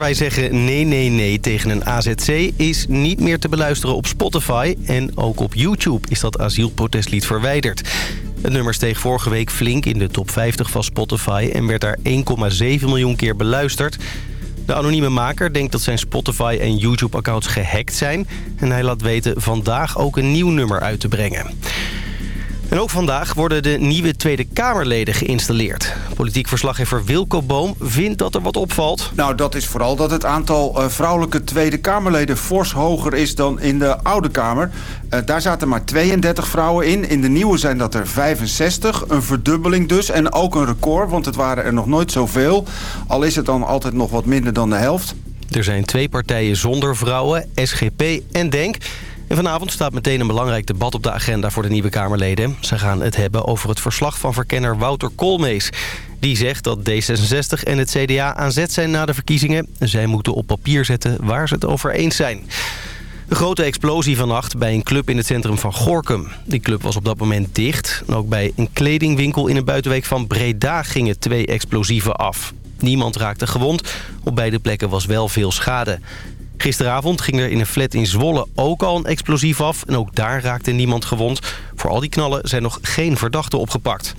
Wij zeggen nee, nee, nee tegen een AZC is niet meer te beluisteren op Spotify. En ook op YouTube is dat asielprotestlied verwijderd. Het nummer steeg vorige week flink in de top 50 van Spotify... en werd daar 1,7 miljoen keer beluisterd. De anonieme maker denkt dat zijn Spotify en YouTube-accounts gehackt zijn... en hij laat weten vandaag ook een nieuw nummer uit te brengen. En ook vandaag worden de nieuwe Tweede Kamerleden geïnstalleerd. Politiek verslaggever Wilco Boom vindt dat er wat opvalt. Nou, dat is vooral dat het aantal uh, vrouwelijke Tweede Kamerleden... fors hoger is dan in de Oude Kamer. Uh, daar zaten maar 32 vrouwen in. In de nieuwe zijn dat er 65. Een verdubbeling dus. En ook een record, want het waren er nog nooit zoveel. Al is het dan altijd nog wat minder dan de helft. Er zijn twee partijen zonder vrouwen, SGP en DENK... En vanavond staat meteen een belangrijk debat op de agenda voor de nieuwe Kamerleden. Ze gaan het hebben over het verslag van verkenner Wouter Koolmees. Die zegt dat D66 en het CDA aan zet zijn na de verkiezingen. Zij moeten op papier zetten waar ze het over eens zijn. Een grote explosie vannacht bij een club in het centrum van Gorkum. Die club was op dat moment dicht. ook bij een kledingwinkel in een buitenweek van Breda gingen twee explosieven af. Niemand raakte gewond. Op beide plekken was wel veel schade. Gisteravond ging er in een flat in Zwolle ook al een explosief af. En ook daar raakte niemand gewond. Voor al die knallen zijn nog geen verdachten opgepakt.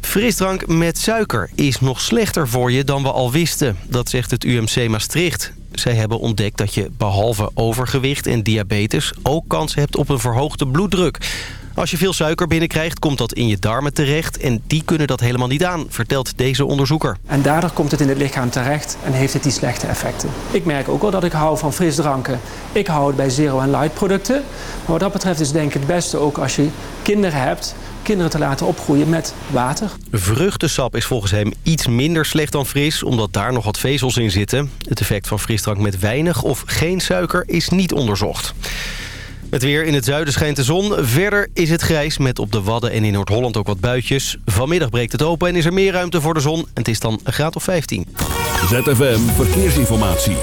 Frisdrank met suiker is nog slechter voor je dan we al wisten. Dat zegt het UMC Maastricht. Zij hebben ontdekt dat je behalve overgewicht en diabetes... ook kans hebt op een verhoogde bloeddruk. Als je veel suiker binnenkrijgt, komt dat in je darmen terecht. En die kunnen dat helemaal niet aan, vertelt deze onderzoeker. En daardoor komt het in het lichaam terecht en heeft het die slechte effecten. Ik merk ook wel dat ik hou van frisdranken. Ik hou het bij zero en light producten. Maar wat dat betreft is denk ik het beste ook als je kinderen hebt kinderen te laten opgroeien met water. Vruchtensap is volgens hem iets minder slecht dan fris... omdat daar nog wat vezels in zitten. Het effect van frisdrank met weinig of geen suiker is niet onderzocht. Het weer in het zuiden schijnt de zon. Verder is het grijs met op de Wadden en in Noord-Holland ook wat buitjes. Vanmiddag breekt het open en is er meer ruimte voor de zon. En het is dan een graad of 15. ZFM Verkeersinformatie.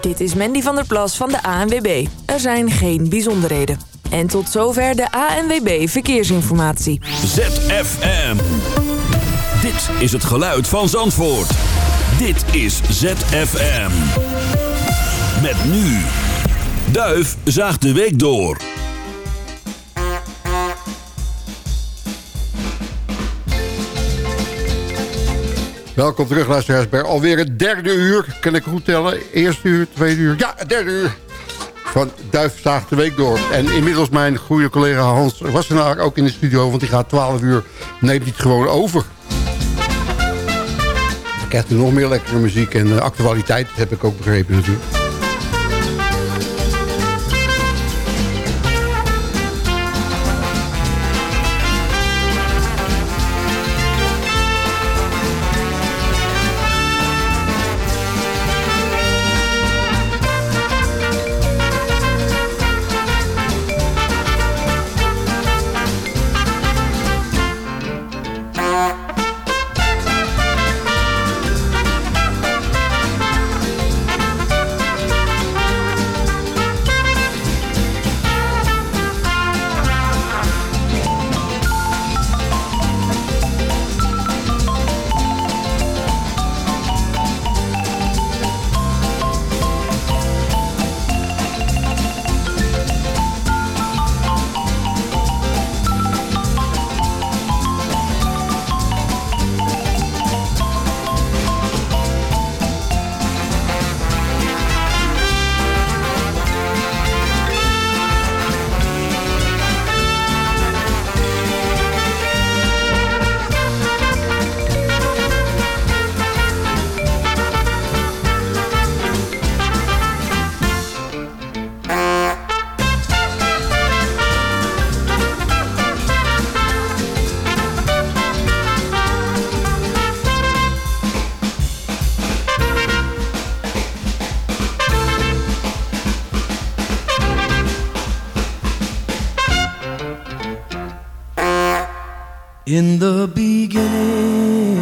Dit is Mandy van der Plas van de ANWB. Er zijn geen bijzonderheden. En tot zover de ANWB Verkeersinformatie. ZFM. Dit is het geluid van Zandvoort. Dit is ZFM. Met nu... Duif zaagt de week door. Welkom terug, luisteraars, bij alweer het derde uur. Kan ik goed tellen? Eerste uur, tweede uur, ja, derde uur. Van Duif zaagt de week door. En inmiddels mijn goede collega Hans Wassenaar ook in de studio... want die gaat 12 uur, neemt hij het gewoon over. Dan krijgt u nog meer lekkere muziek en actualiteit, dat heb ik ook begrepen natuurlijk. In the beginning,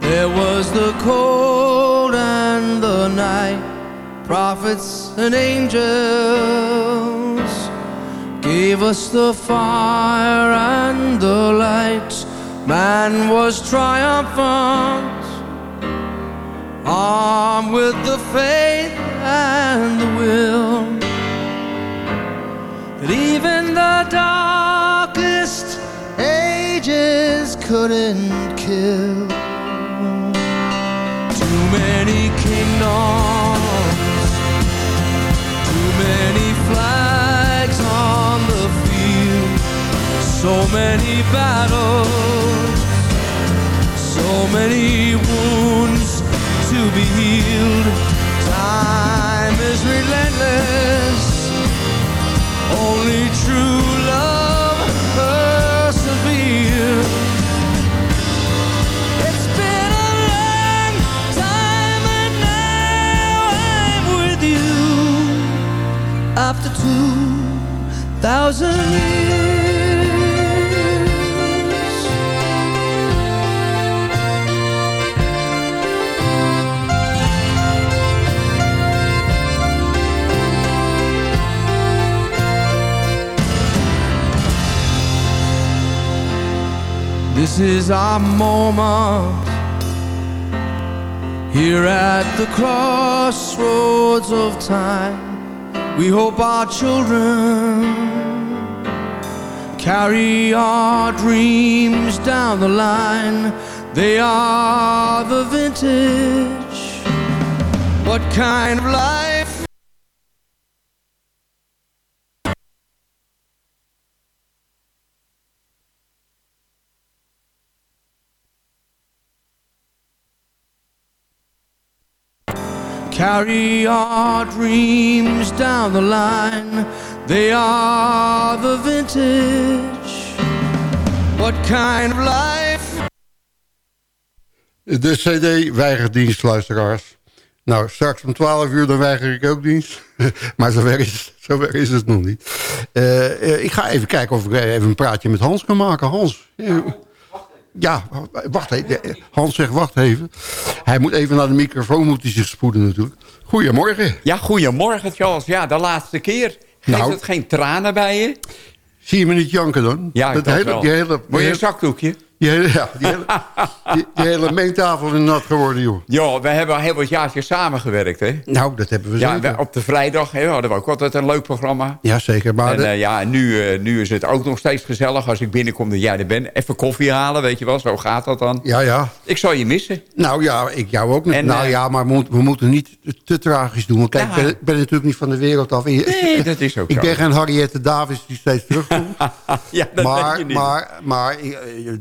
there was the cold and the night, prophets and angels gave us the fire and the light. Man was triumphant kill. Too many kingdoms, too many flags on the field, so many battles, so many wounds to be healed. Time is relentless. Thousand years. This is our moment here at the crossroads of time. We hope our children carry our dreams down the line. They are the vintage. What kind of life? Carry our dreams down the line. They are the vintage. What kind of life? De CD weigert dienst, luisteraars. Nou, straks om 12 uur dan weiger ik ook dienst. maar zover is, zover is het nog niet. Eh, eh, ik ga even kijken of ik even een praatje met Hans kan maken. Hans. eh, Ja, wacht even. Hans zegt wacht even. Hij moet even naar de microfoon moet hij zich spoeden natuurlijk. Goedemorgen. Ja, goedemorgen Charles. Ja, de laatste keer. Geeft Nou. het geen tranen bij je? Zie je me niet janken dan? Ja, dat dat hele. Die hele, Wil je een zakdoekje? Die hele, ja, die hele, die, die hele mengtafel is nat geworden, joh. Ja, we hebben al heel wat jaartjes samengewerkt, hè? Nou, dat hebben we Ja, we- op de vrijdag hè, hadden we ook altijd een leuk programma. Ja, zeker. Maar En de- eh, ja, nu, eh, nu is het ook nog steeds gezellig als ik binnenkom dat jij er bent. Even koffie halen, weet je wel. Zo gaat dat dan. ja, ja. Ik zal je missen. Nou ja, ik jou ook. En, nou eh, ja, maar we, moeten- we moeten niet te tragisch doen. Want kijk, Ja. ik ben, ik ben natuurlijk niet van de wereld af. Je- Nee, dat is ook ik zo. ben geen Harriette Davis die steeds terugkomt. ja, dat denk maar, je niet. maar, maar je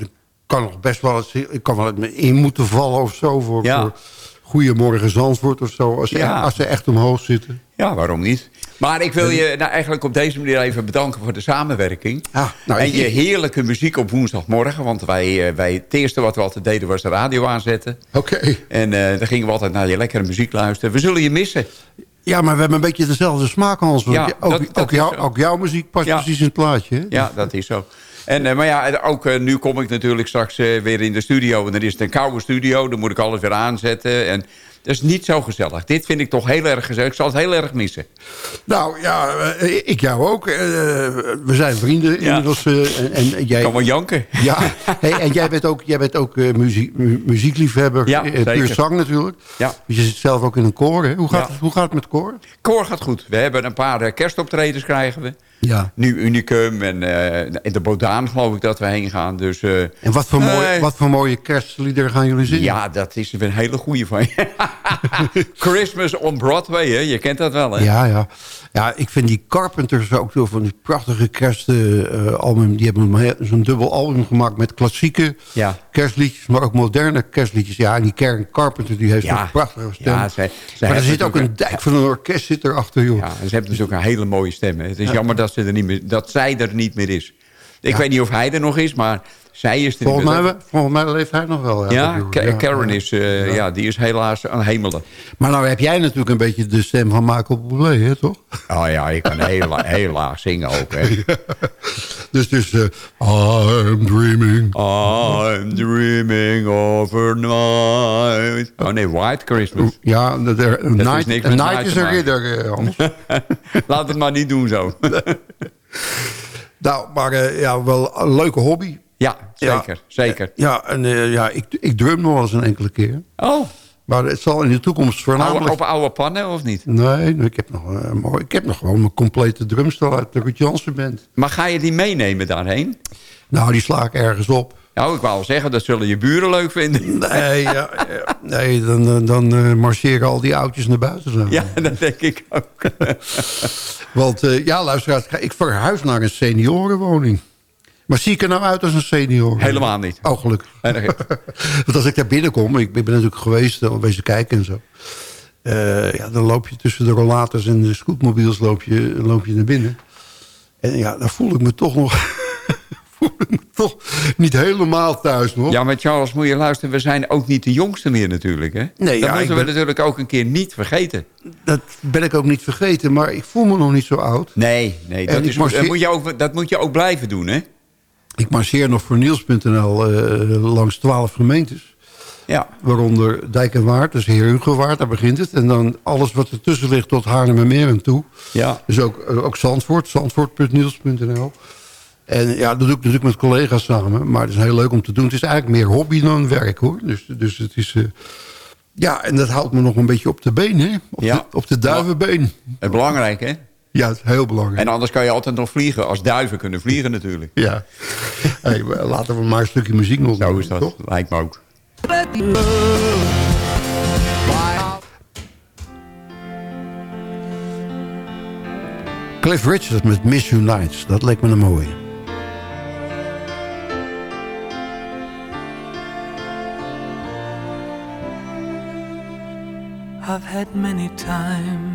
kan nog best wel eens, ik kan wel in moeten vallen of zo. Voor, Ja. voor Goedemorgen Zandvoort of zo. Als ze, als ze echt omhoog zitten. Ja, waarom niet? Maar ik wil je nou, eigenlijk op deze manier even bedanken voor de samenwerking. Ah, nou, en je heerlijke muziek op woensdagmorgen. Want wij, eh, wij, het eerste wat we altijd deden was de radio aanzetten. Oké. En eh, dan gingen we altijd naar je lekkere muziek luisteren. We zullen je missen. Ja, maar we hebben een beetje dezelfde smaak, Hans. Want Ja, ook, dat- dat ook, jou- ook jouw muziek past Ja. precies in het plaatje. hè? Ja, dat is zo. En, eh, maar ja, en ook eh, nu kom ik natuurlijk straks eh, weer in de studio. En dan is het een koude studio. Dan moet ik alles weer aanzetten. En dat is niet zo gezellig. Dit vind ik toch heel erg gezellig. Ik zal het heel erg missen. Nou ja, eh, ik jou ook. Eh, we zijn vrienden Ja. inmiddels. eh, en, en jij, Ik kan wel janken. Ja, hey, en jij bent ook, jij bent ook eh, muziek, mu- muziekliefhebber. Ja, eh, puur zang natuurlijk. Ja. Je zit zelf ook in een koor. Hè? Hoe, gaat Ja. het, hoe gaat het met koor? Koor gaat goed. We hebben een paar eh, kerstoptredens krijgen we. Ja. Nu Unicum en eh, in de Bodaan geloof ik dat we heen gaan. Dus eh, En wat voor, mooie, Nee. wat voor mooie kerstliederen gaan jullie zingen? ja, dat is een hele goeie van je. Christmas on Broadway, hè? je kent dat wel. Hè? Ja, ja. ja, ik vind die Carpenters ook zo van die prachtige kerstalbum. die hebben zo'n dubbel album gemaakt met klassieke Ja. kerstliedjes, maar ook moderne kerstliedjes. Ja, en die Karen Carpenter die heeft Ja. een prachtige stem. Ja, zij- zij maar er zit ook een dijk van een orkest zit erachter, joh. Ja, en ze hebben dus ook een hele mooie stem. hè. Het is jammer dat, ze er niet meer, dat zij er niet meer is. Ik weet niet of hij er nog is, maar zij is er Volgens mij, volgens mij leeft hij nog wel. ja, ik. Karen ja. is, eh, ja. die is helaas aan hemelen. Maar nou heb jij natuurlijk een beetje de stem van Michael Bublé, hè, toch? Oh ja, ik kan heel, heel laag zingen ook. Hè. Dus, dus uh, I'm dreaming. I'm dreaming overnight. Oh nee, White Christmas. Ja, de, een is night, niks night night is een ridder, eh, Hans. Laat het maar niet doen zo. nou, maar eh, ja, wel een leuke hobby. Ja, zeker. zeker. Ja, en eh, ja, ik, ik drum nog wel eens een enkele keer. Oh, Maar het zal in de toekomst voornamelijk... Oude, op oude pannen of niet? Nee, ik heb, nog, uh, mooi, ik heb nog gewoon mijn complete drumstel uit de Ruud Jansen band. Maar ga je die meenemen daarheen? Nou, die sla ik ergens op. Nou, ik wou al zeggen, dat zullen je buren leuk vinden. Nee, ja, nee dan, dan uh, marcheren al die oudjes naar buiten. Zo. Ja, dat denk ik ook. Want uh, ja, luisteraars, ik verhuis naar een seniorenwoning. Maar zie ik er nou uit als een senior? Helemaal niet. Oh, gelukkig. Want als ik daar binnenkom, ik ben natuurlijk geweest, al wezen kijken en zo. Uh, ja, dan loop je tussen de rollators en de scootmobiels loop je, loop je naar binnen. En ja, dan voel ik me toch nog... voel ik me toch niet helemaal thuis nog. Ja, maar Charles, moet je luisteren, we zijn ook niet de jongste meer natuurlijk, hè? Nee, dat ja, moeten we ben... natuurlijk ook een keer niet vergeten. Dat ben ik ook niet vergeten, maar ik voel me nog niet zo oud. Nee, nee dat, is, marcheer... dat, moet je ook, dat moet je ook blijven doen, hè? Ik marcheer nog voor Niels.nl uh, langs twaalf gemeentes. Ja. Waaronder Dijk en Waard, dus Heer Hugowaard, daar begint het. En dan alles wat ertussen ligt tot Haarlemmermeer en toe. Ja. Dus ook, uh, ook Zandvoort, zandvoort.niels.nl. En ja, dat doe ik natuurlijk met collega's samen. Maar het is heel leuk om te doen. Het is eigenlijk meer hobby dan werk, hoor. Dus, dus het is... Uh, ja, en dat houdt me nog een beetje op de been, hè? Op, ja. de, op de duivenbeen. Belangrijk, hè? Ja, het is heel belangrijk. En anders kan je altijd nog vliegen. Als duiven kunnen vliegen natuurlijk. Ja. hey, laten we maar een stukje muziek nog Zo is dat. Toch? Lijkt me ook. Cliff Richard met Miss You Nights. Dat leek me een mooie. I've had many times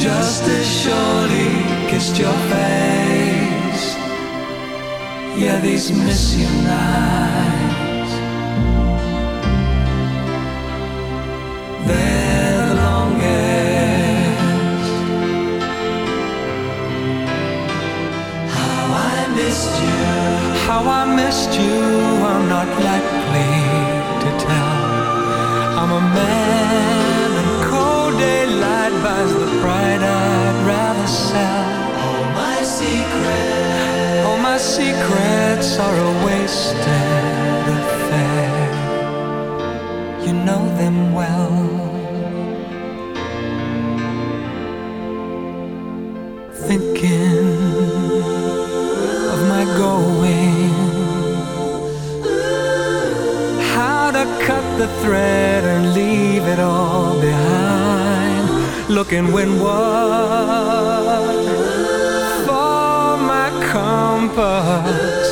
just as surely kissed your face. Yeah, these miss you nights. They're the longest. How I missed you. How I missed you, I'm not likely to tell. I'm a man secrets, are a wasted affair. You know them well. Thinking of my going, how to cut the thread and leave it all behind. Looking windward compass.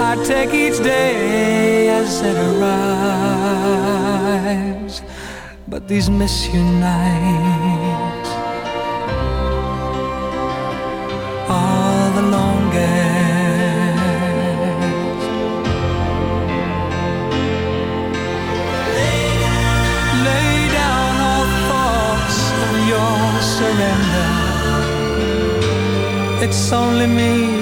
I take each day as it arrives. But these miss you nights are the longest. Lay down all thoughts of your surrender. It's only me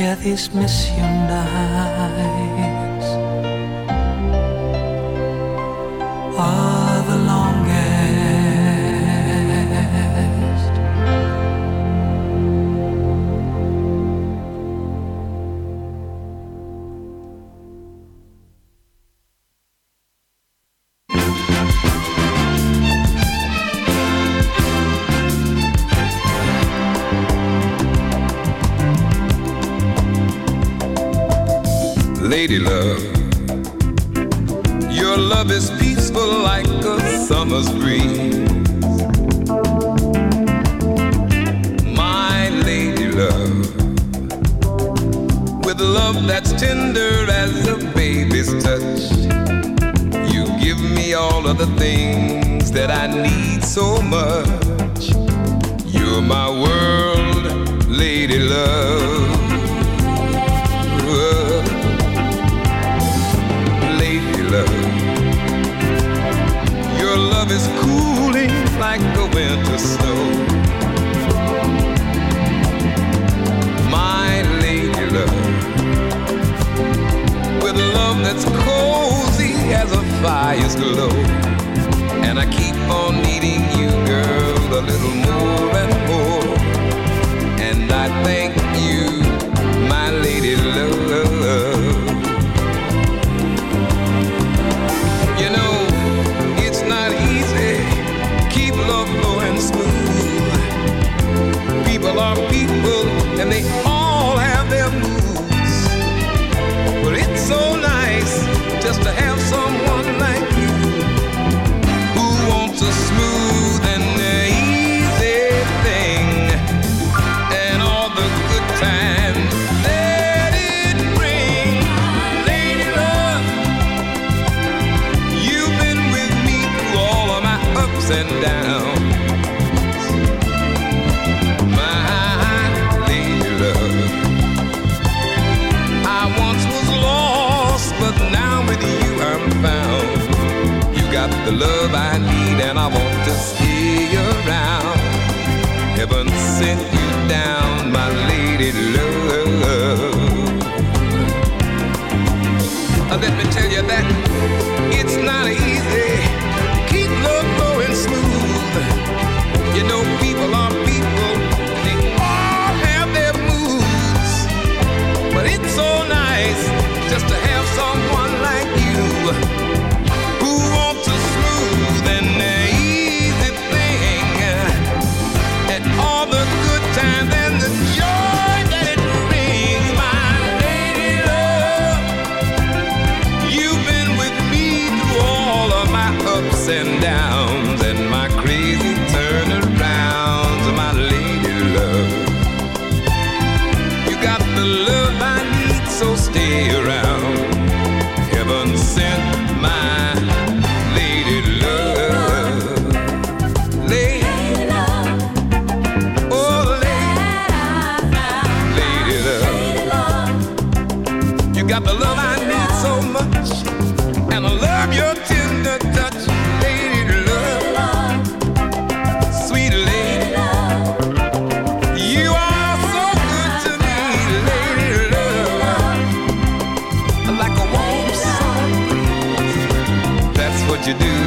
Yeah, these miss you nights Lady love, fire's glow. And I keep on needing you, girl, a little more and more. And I thank you, my lady love. You know, it's not easy. Keep love flowing smooth. People are people, and they all have their moods. The love I need, and I want to stay around. Heaven sent you down, my lady love. Let me tell you that it's not easy.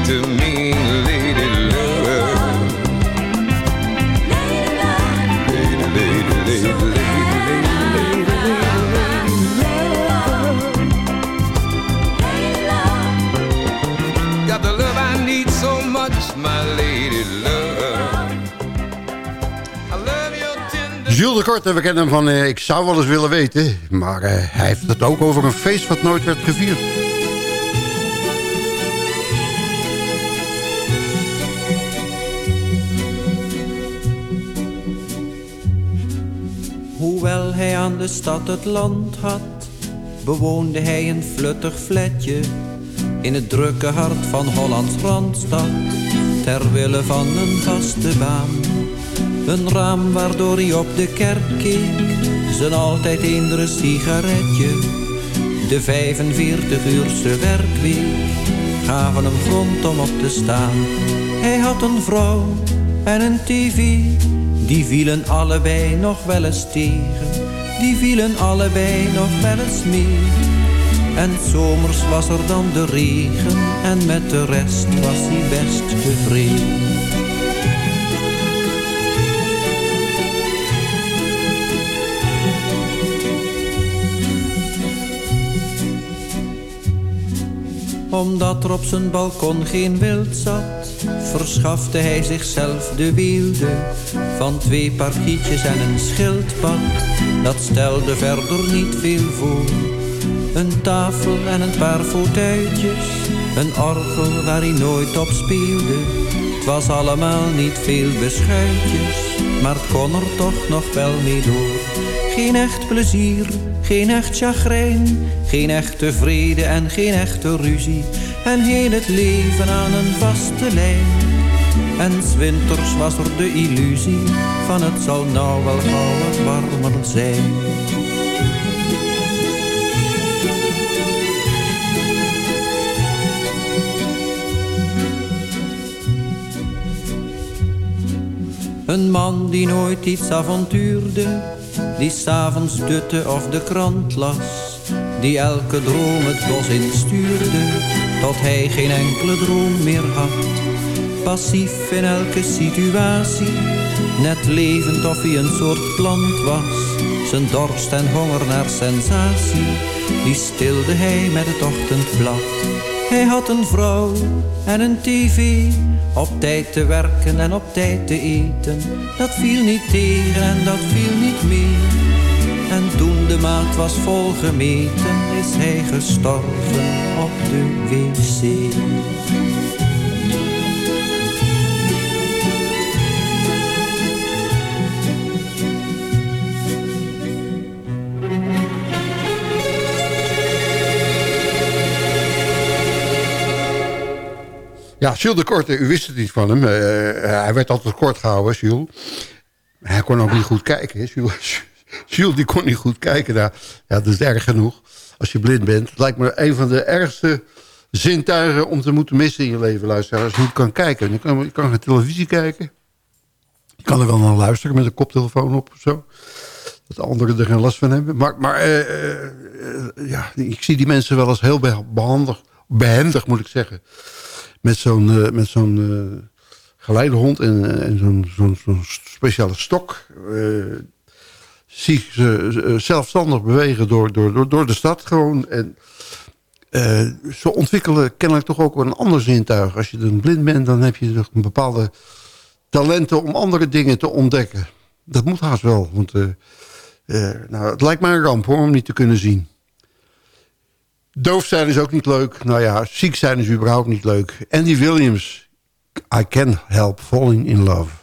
To me, lady love. Lady, lady, lady, lady, lady, Got the love I need so much, my lady love. I. Jules de Korte, we kennen hem van eh, Ik zou wel eens willen weten. Maar eh, hij heeft het ook over een feest wat nooit werd gevierd. De stad het land had, bewoonde hij een fluttig flatje in het drukke hart van Hollands Randstad, ter wille van een vaste baan. Een raam waardoor hij op de kerk keek, zijn altijd eendere sigaretje. De 45-uurse werkweek gaven hem grond om op te staan. Hij had een vrouw en een tv, die vielen allebei nog wel eens tegen. Die vielen allebei nog wel eens mee. En zomers was er dan de regen en met de rest was hij best tevreden. Omdat er op zijn balkon geen wild zat, verschafte hij zichzelf de weelde van twee parkietjes en een schildpad. Dat stelde verder niet veel voor. Een tafel en een paar fauteuiltjes, een orgel waar hij nooit op speelde. Het was allemaal niet veel beschuitjes, maar kon er toch nog wel mee door. Geen echt plezier, geen echt chagrijn, geen echte vrede en geen echte ruzie. En heel het leven aan een vaste lijn. En winters was er de illusie van het zal nou wel gauw warmer zijn. Een man die nooit iets avontuurde, die s'avonds dutte of de krant las, die elke droom het bos instuurde, tot hij geen enkele droom meer had. Passief in elke situatie, net levend of hij een soort plant was. Zijn dorst en honger naar sensatie, die stilde hij met het ochtendblad. Hij had een vrouw en een tv, op tijd te werken en op tijd te eten. Dat viel niet tegen en dat viel niet mee. En toen de maat was volgemeten, is hij gestorven op de wc. Ja, Jules de Korte, u wist het niet van hem. Uh, hij werd altijd kort gehouden, Jules. Hij kon ook niet goed kijken. Jules, Jules die kon niet goed kijken. Nou, ja, dat is erg genoeg als je blind bent. Het lijkt me een van de ergste zintuigen om te moeten missen in je leven, luisteren. Als je niet kan kijken. Je kan, je kan geen televisie kijken. Je kan er wel naar luisteren met een koptelefoon op of zo. Dat anderen er geen last van hebben. Maar, maar uh, uh, ja, ik zie die mensen wel eens heel behandig, behendig, moet ik zeggen met zo'n uh, met zo'n geleidehond en, en zo'n speciale stok. Zie ik ze zelfstandig bewegen door, door, door, de stad gewoon. En ze ontwikkelen kennelijk toch ook een ander zintuig. Als je dan blind bent, dan heb je toch een bepaalde talenten om andere dingen te ontdekken. Dat moet haast wel, want nou, het lijkt mij een ramp hoor, om niet te kunnen zien. Doof zijn is ook niet leuk. Nou ja, ziek zijn is überhaupt niet leuk. Andy Williams, I Can't Help Falling in Love.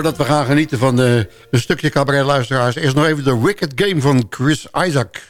Voordat we gaan genieten van de, een stukje cabaret luisteraars... eerst nog even de Wicked Game van Chris Isaac.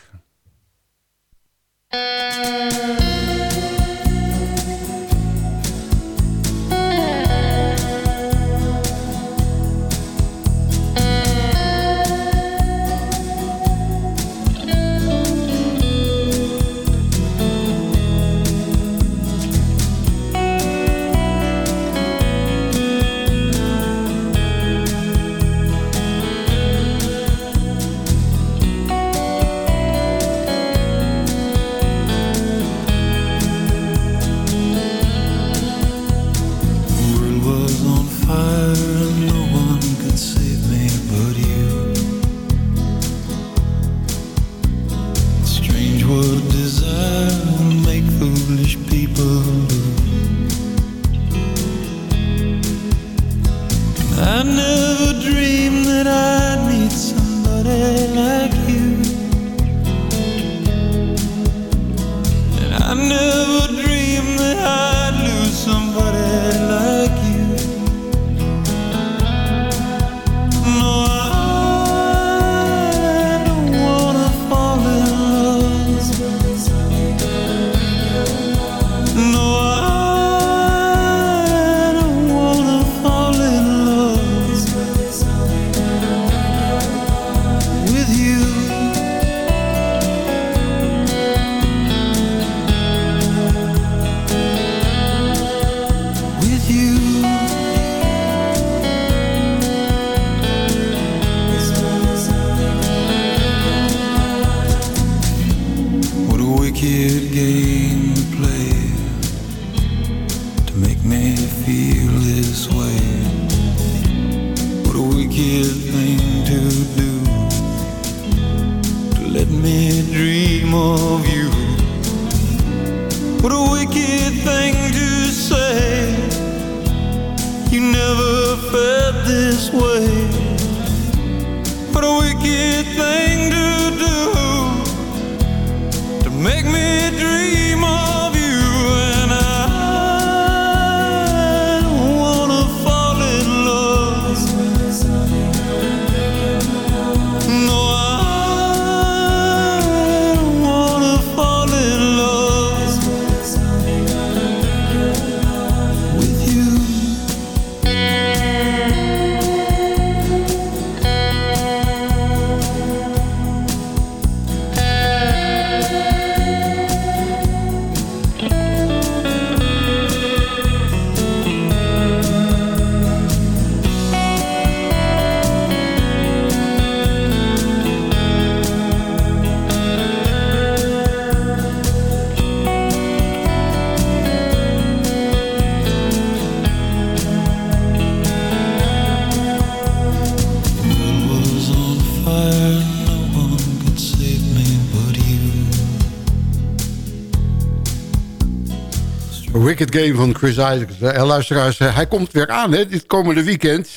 You. Wicked Game van Chris Isaac. Eh, luisteraars, eh, hij komt weer aan hè, dit komende weekend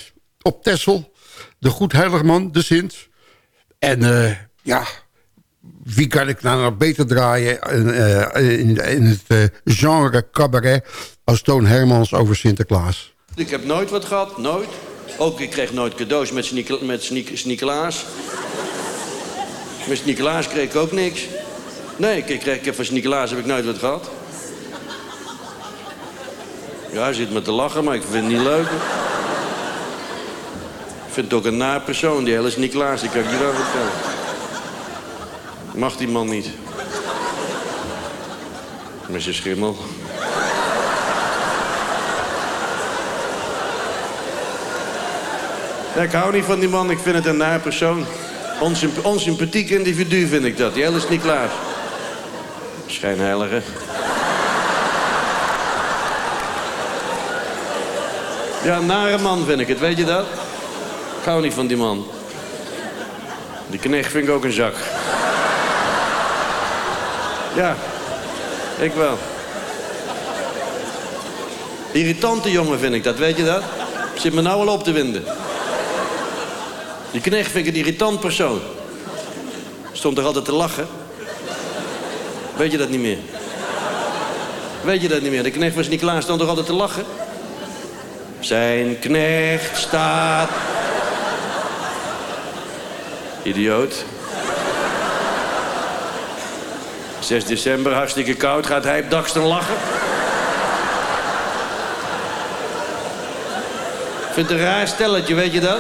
op Tessel. De Goed Heiligman, de Sint. En eh, ja, wie kan ik nou nog beter draaien in, in, het genre cabaret... als Toon Hermans over Sinterklaas. Ik heb nooit wat gehad, nooit. Ook ik kreeg nooit cadeaus met Sneek- met Sneekelaas kreeg ik ook niks. Nee, ik, kreeg, ik van heb ik nooit wat gehad. Ja, hij zit me te lachen, maar ik vind het niet leuk. Ik vind het ook een naar persoon, die hele Sneekelaas. Die kan ik je wel vertellen. Mag die man niet. Met zijn schimmel. Ja, ik hou niet van die man, ik vind het een naar persoon. Onsymp onsympathiek individu vind ik dat. Die niet klaar. Schijnheilige. Ja, een nare man vind ik het, weet je dat? Ik hou niet van die man. Die knecht vind ik ook een zak. Ja, ik wel. Irritante jongen vind ik dat, weet je dat? Zit me nou al op te winden. Die knecht vind ik een irritant persoon. Stond er altijd te lachen. Weet je dat niet meer? Weet je dat niet meer? De knecht was niet klaar, stond er altijd te lachen. Zijn knecht staat... Idioot. 6 december, hartstikke koud. Gaat hij op daksten lachen? Vindt een raar stelletje, weet je dat?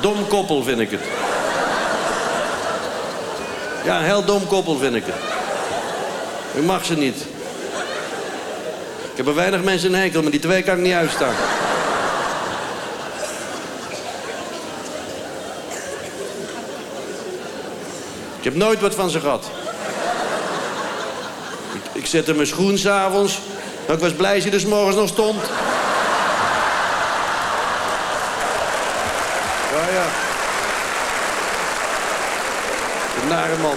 Dom koppel vind ik het. Ja, een heel dom koppel vind ik het. Ik mag ze niet. Ik heb er weinig mensen een hekel, maar die twee kan ik niet uitstaan. Ik heb nooit wat van ze gehad. Ik, ik zette mijn schoen s'avonds. Ik was blij dat hij er 's morgens nog stond. Ja, ja. Een nare man.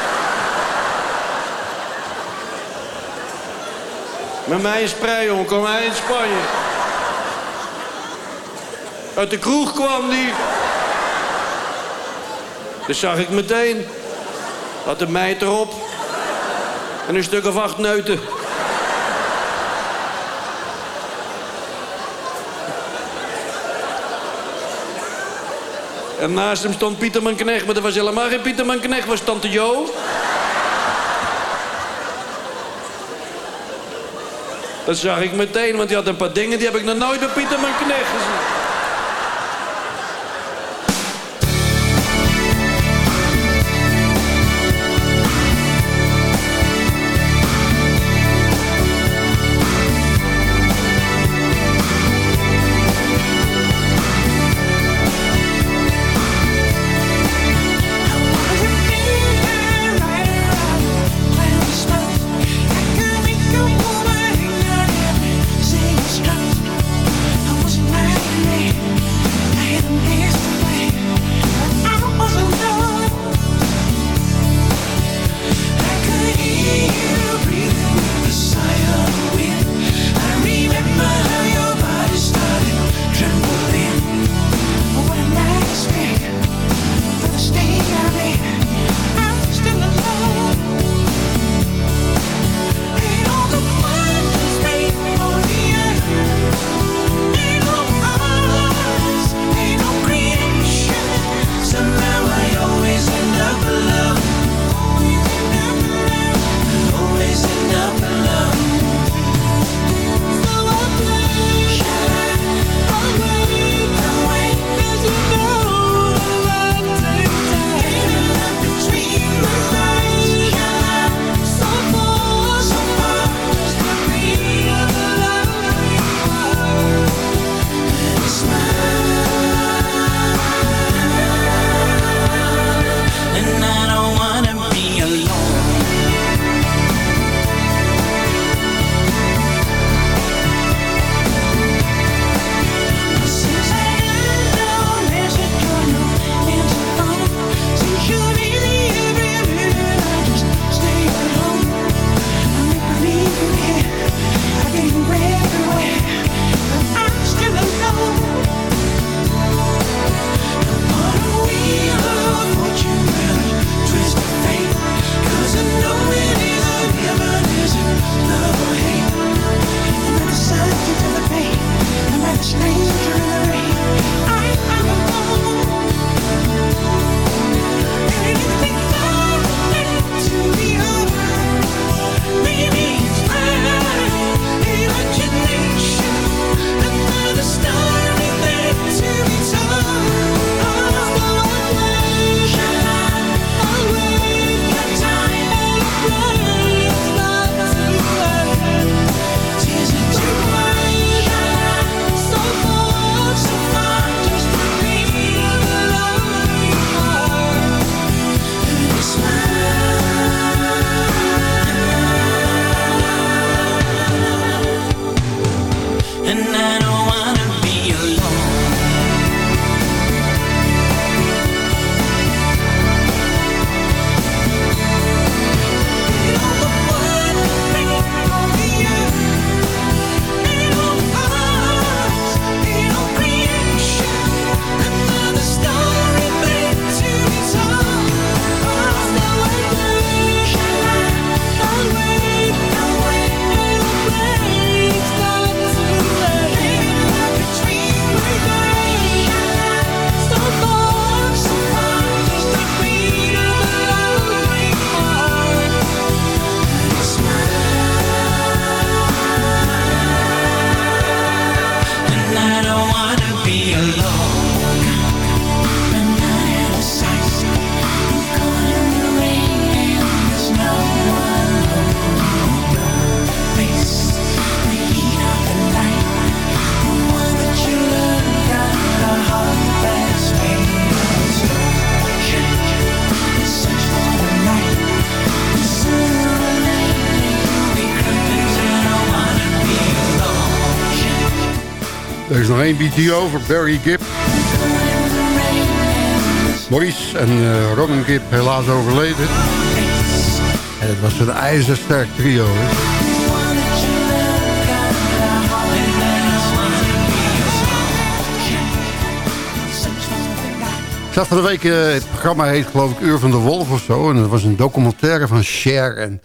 Met mij een sprei, jongen. Kom hij in Spanje. Uit de kroeg kwam die. Dat zag ik meteen. Had een meid erop. En een stuk of acht neuten. En naast hem stond Pieterman Knecht, maar dat was helemaal geen Pieterman Knecht, was tante Jo. Dat zag ik meteen, want die had een paar dingen die heb ik nog nooit bij Pieterman Knecht gezien. BG over, Barry Gibb. Maurice en uh, Robin Gibb helaas overleden. En het was een ijzersterk trio. Ik zag van de week, uh, het programma heet geloof ik Uur van de Wolf of zo. En dat was een documentaire van Cher. En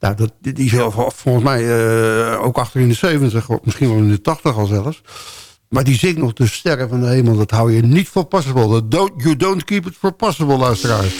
nou, dat, die is volgens mij uh, ook achter in de 70, misschien wel in de 80 al zelfs. Maar die zingt nog de sterren van de hemel. Dat hou je niet voor possible. Don't, you don't keep it for possible, luisteraars.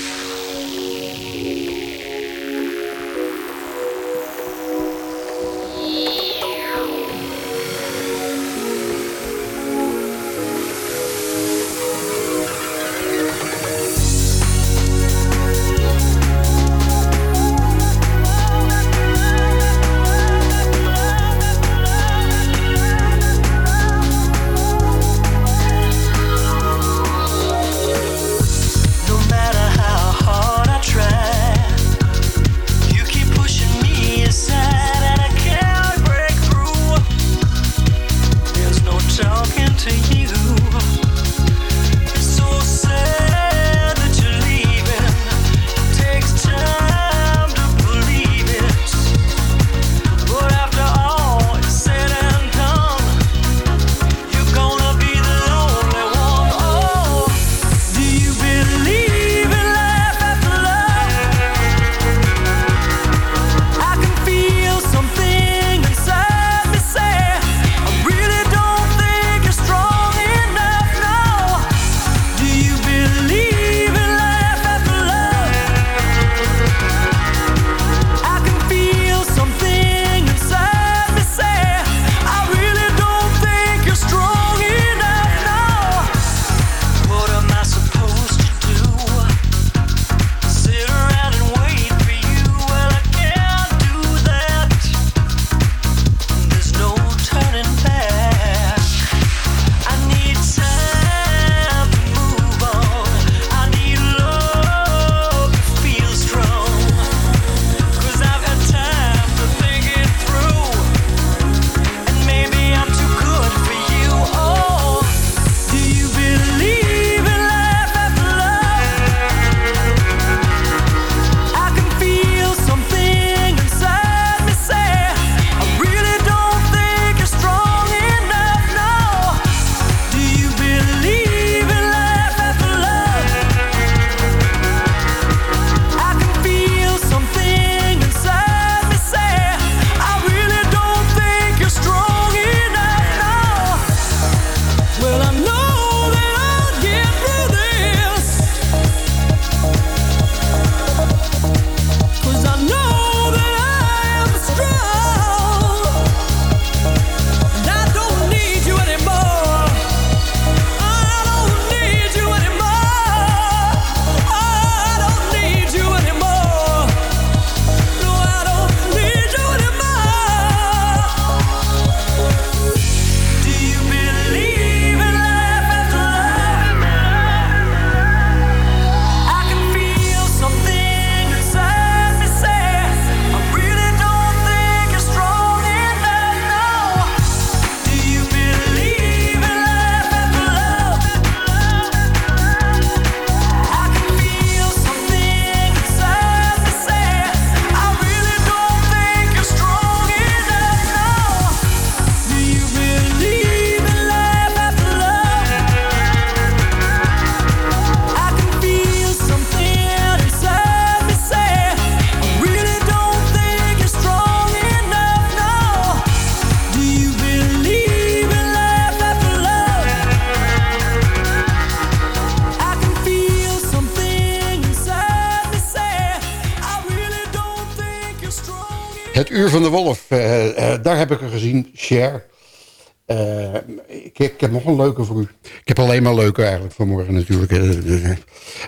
Nog een leuke voor u. Ik heb alleen maar leuke eigenlijk vanmorgen natuurlijk.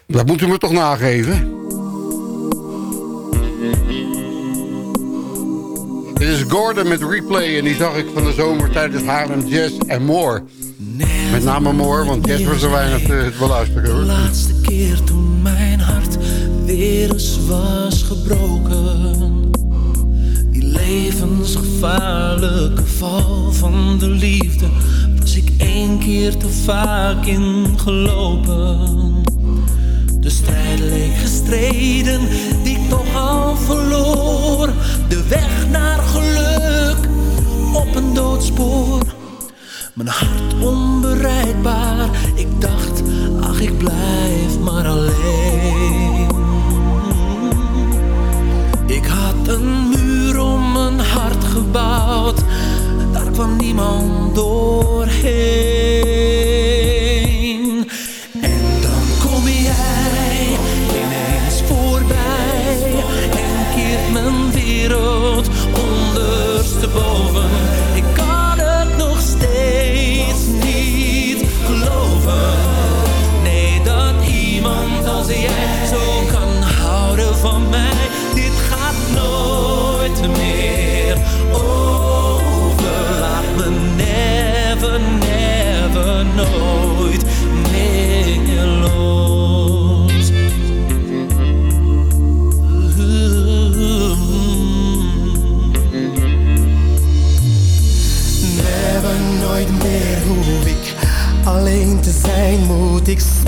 dat moet u me toch nageven. Dit is Gordon met Replay en die zag ik van de zomer tijdens Haarlem Jazz en More. Met name More, want jazz was er weinig te beluisteren. De laatste keer toen mijn hart weer eens was gebroken levensgevaarlijke val van de liefde één keer te vaak ingelopen. De strijd leek gestreden, die ik toch al verloor. De weg naar geluk op een doodspoor. Mijn hart onbereikbaar, ik dacht, ach ik blijf maar alleen. Kwam niemand doorheen.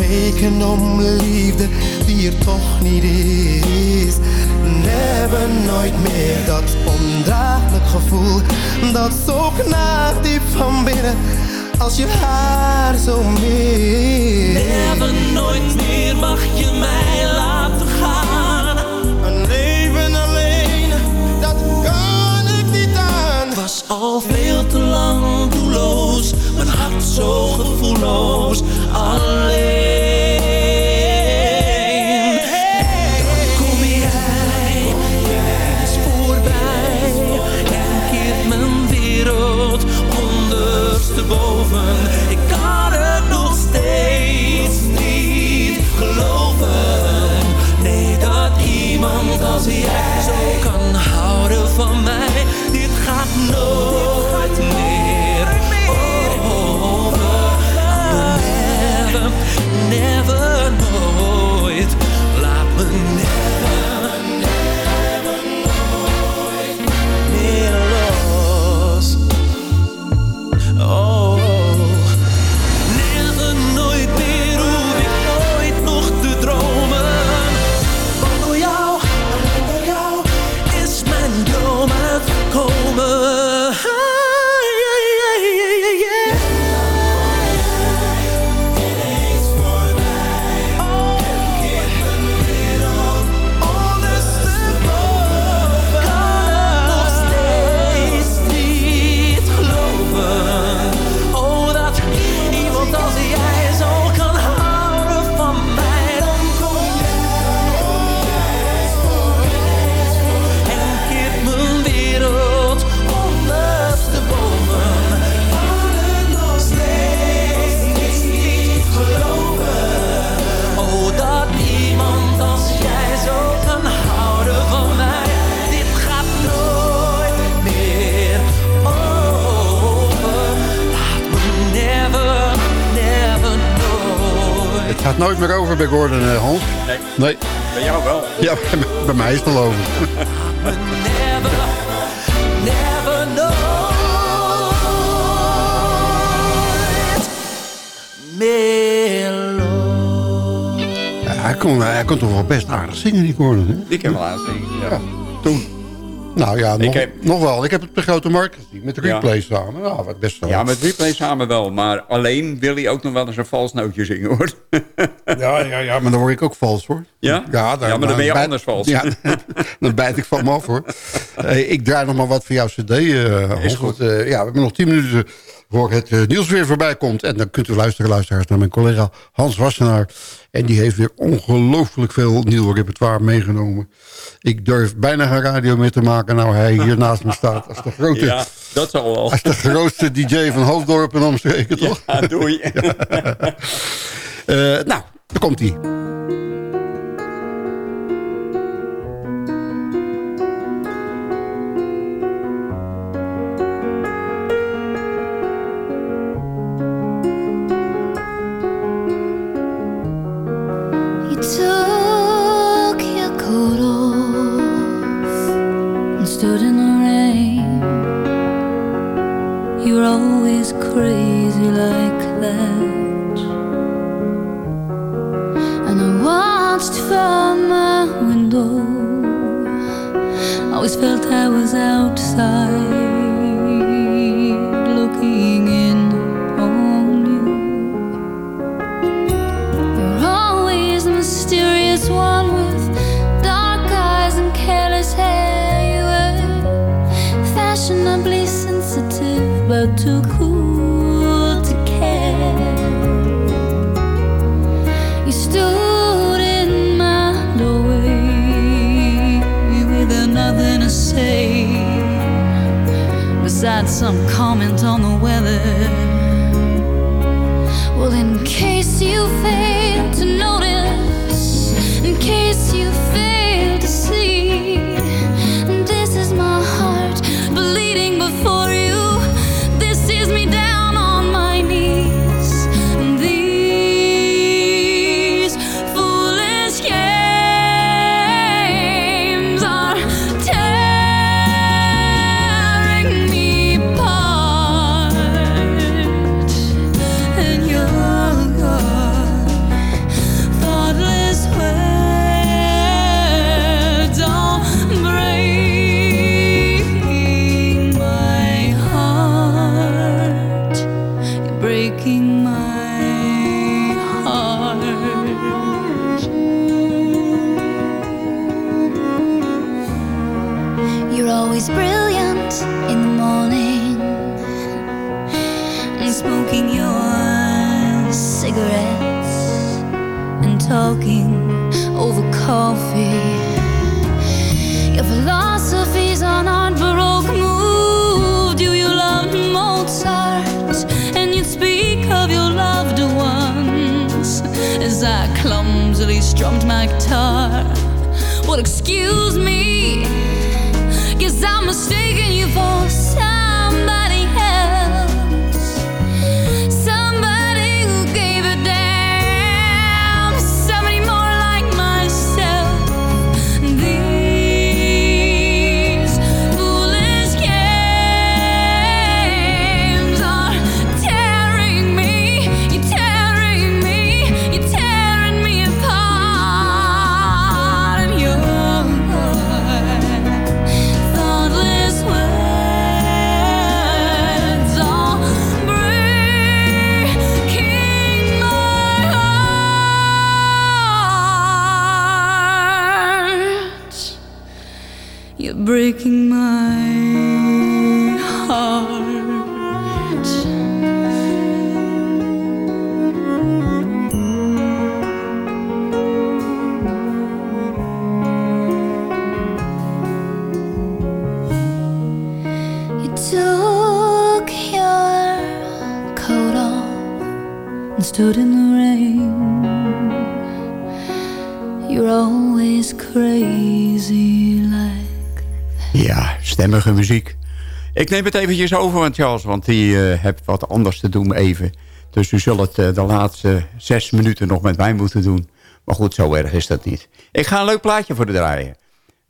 Smeken om liefde die er toch niet is. Never, nooit meer dat ondraaglijk gevoel. Dat zo knaagt diep van binnen als je haar zo mist. Never, nooit meer mag je mij laten gaan. Een leven alleen, dat kan ik niet aan. Was al veel te lang doelloos, mijn hart zo gevoelloos, alleen. it nooit. Meer over bij Gordon, eh, Hans. Nee. Nee. Bij jou wel. Ja, bij, bij mij is het al over. Ja, hij, kon, hij kon toch wel best aardig zingen, die Gordon, hè? Ik heb wel aanzien. Ja. Ja, toen. Nou ja, nog, heb- nog wel. Ik heb het de Grote Markt gezien, met de Ja. replay samen. Nou, wat best wel. Ja, met replay samen wel. Maar alleen wil hij ook nog wel eens een vals nootje zingen, hoor. Ja, ja, ja, maar dan word ik ook vals, hoor. Ja? Ja, Ja, maar dan ben je bijt- anders vals. Ja, dan bijt ik van me af, hoor. Hey, ik draai nog maar wat voor jouw cd, eh Hans. goed. Eh, ja, we hebben nog tien minuten voor het eh, nieuws weer voorbij komt. En dan kunt u luisteren, luisteraars, naar mijn collega Hans Wassenaar. En die heeft weer ongelooflijk veel nieuw repertoire meegenomen. Ik durf bijna geen radio meer te maken. Nou, hij hier naast me staat als de grote... Ja, dat zal wel. Als de grootste DJ van Hoofddorp en omstreken, toch? Ja, doei. Eh, nou, daar komt hij. took your coat off and stood in the rain. You were always crazy like that. And I watched from my window, always felt I was outside. Some comment on the weather. Well, in case you fail to notice, stemmige muziek. Ik neem het eventjes over van Charles, want die eh heeft wat anders te doen even. Dus u zult het eh, de laatste zes minuten nog met mij moeten doen. Maar goed, zo erg is dat niet. Ik ga een leuk plaatje voor de draaien.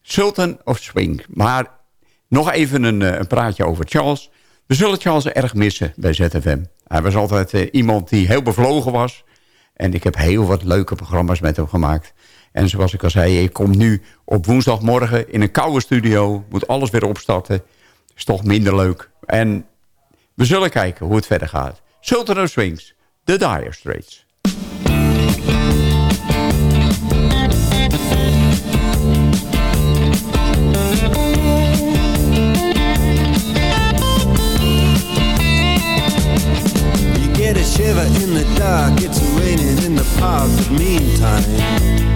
Sultan of Swing. Maar nog even een, eh, een praatje over Charles. We zullen Charles erg missen bij ZFM. Hij was altijd iemand die heel bevlogen was. En ik heb heel wat leuke programma's met hem gemaakt. En zoals ik al zei, ik kom nu op woensdagmorgen in een koude studio. Moet alles weer opstarten. Is toch minder leuk. En we zullen kijken hoe het verder gaat. Sultan of Swings, The Dire Straits. Get a shiver in the dark, it's raining in the park, meantime.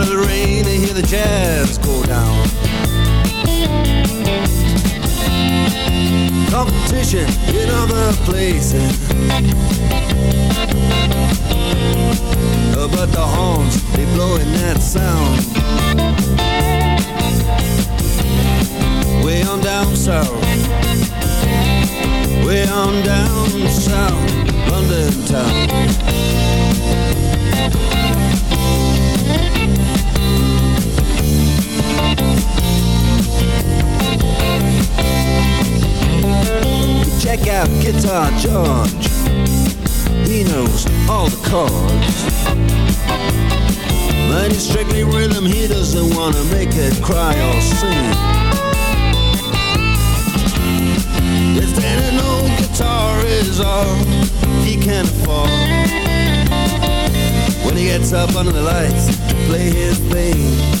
out of the rain and hear the jazz go down. Competition in other places. Uh, but the horns, they blowing that sound. Way on down south. Way on down south, London town. In out guitar George. He knows all the chords. But it's strictly rhythm, he doesn't wanna make it cry or sing. If then an old guitar is all he can afford. When he gets up under the lights to play his thing.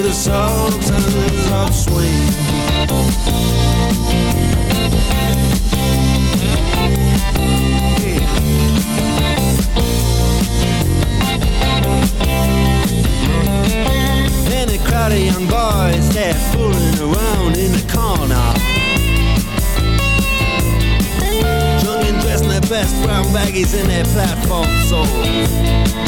The Sultans of Swing. And a crowd of young boys, they're fooling around in the corner. Drunk and dressed in their best brown baggies in their platform soles.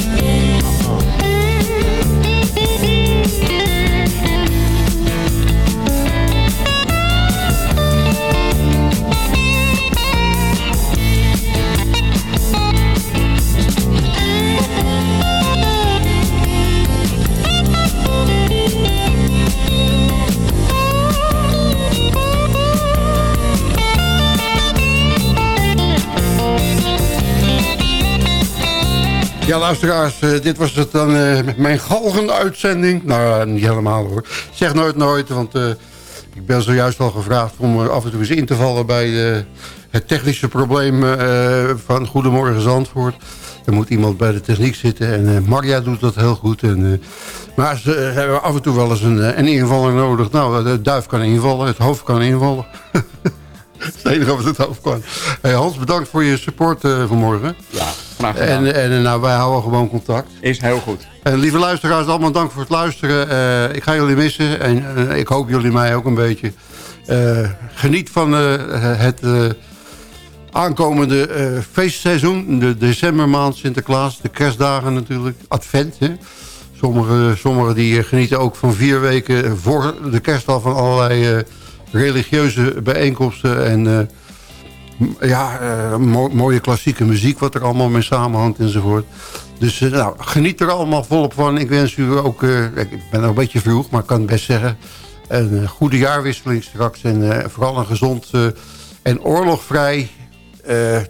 Uh. Ja, luisteraars, eh, dit was het dan eh, mijn galgende uitzending. Nou, niet helemaal hoor. Zeg nooit nooit, want eh, ik ben zojuist al gevraagd om af en toe eens in te vallen bij eh, het technische probleem eh, van Goedemorgen Zandvoort. Er moet iemand bij de techniek zitten en eh, Maria doet dat heel goed. En, eh, maar ze eh, hebben af en toe wel eens een, eh, een invaller nodig. Nou, de duif kan invallen, het hoofd kan invallen. Het enige wat het hoofd kan. Hey Hans, bedankt voor je support eh, vanmorgen. Ja, graag gedaan. En, en nou, wij houden gewoon contact. Is heel goed. En lieve luisteraars, allemaal dank voor het luisteren. Eh, ik ga jullie missen en eh, ik hoop jullie mij ook een beetje. Eh, geniet van het aankomende feestseizoen. De decembermaand, Sinterklaas, de kerstdagen natuurlijk. Advent, hè. Sommigen sommige die genieten ook van vier weken voor de kerst al van allerlei religieuze bijeenkomsten. En ja, eh, mo- mooie klassieke muziek wat er allemaal mee samenhangt enzovoort. Dus eh, nou, geniet er allemaal volop van. Ik wens u ook, eh, ik ben nog een beetje vroeg, maar ik kan het best zeggen... een goede jaarwisseling straks. En vooral een gezond en oorlogvrij eh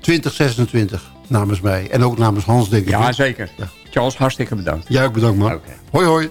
2026 namens mij. En ook namens Hans, denk ik. Ja, zeker. Charles, hartstikke bedankt. Jij ook bedankt, man. Hoi, hoi.